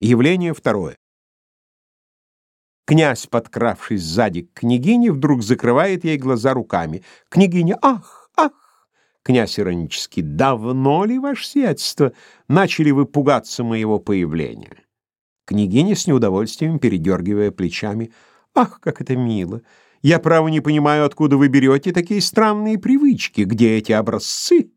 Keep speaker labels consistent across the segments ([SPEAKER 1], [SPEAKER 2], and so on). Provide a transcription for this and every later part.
[SPEAKER 1] Явление второе. Князь, подкравшись сзади к княгине, вдруг закрывает ей глаза руками. Княгиня «Ах! Ах!» Князь иронически «Давно ли, ваше сиятельство, начали вы пугаться моего появления?» Княгиня с неудовольствием, передергивая плечами «Ах, как это мило! Я, право, не понимаю, откуда вы берете такие странные привычки, где эти образцы?»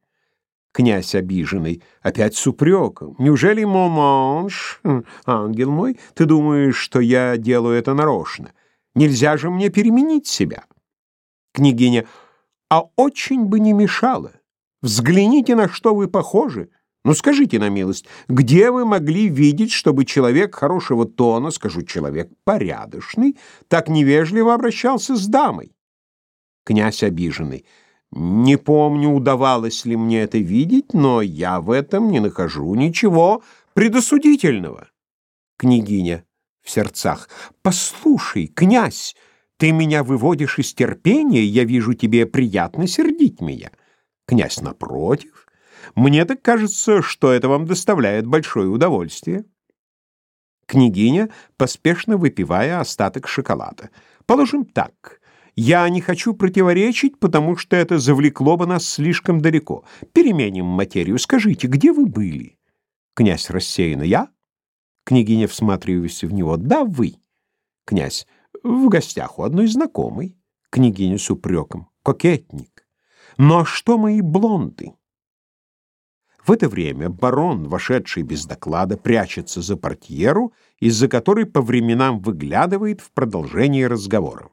[SPEAKER 1] Князь обиженный, опять с упреком. «Неужели, маманш, хм, ангел мой, ты думаешь, что я делаю это нарочно? Нельзя же мне переменить себя?» Княгиня, «А очень бы не мешало. Взгляните, на что вы похожи. Ну, скажите на милость, где вы могли видеть, чтобы человек хорошего тона, скажу, человек порядочный, так невежливо обращался с дамой?» Князь обиженный, не помню, удавалось ли мне это видеть, но я в этом не нахожу ничего предосудительного. Княгиня в сердцах. Послушай, князь, ты меня выводишь из терпения, я вижу тебе приятно сердить меня. Князь напротив. Мне так кажется, что это вам доставляет большое удовольствие. Княгиня, поспешно выпивая остаток шоколада. Положим так. Я не хочу противоречить, потому что это завлекло бы нас слишком далеко. Переменим материю. Скажите, где вы были? Князь рассеянно. Я? Княгиня, всматриваясь в него. Да, вы. Князь. В гостях у одной знакомой. Княгиня с упреком. Кокетник. Но что мои блонды? В это время барон, вошедший без доклада, прячется за портьеру, из-за которой по временам выглядывает в продолжении разговора.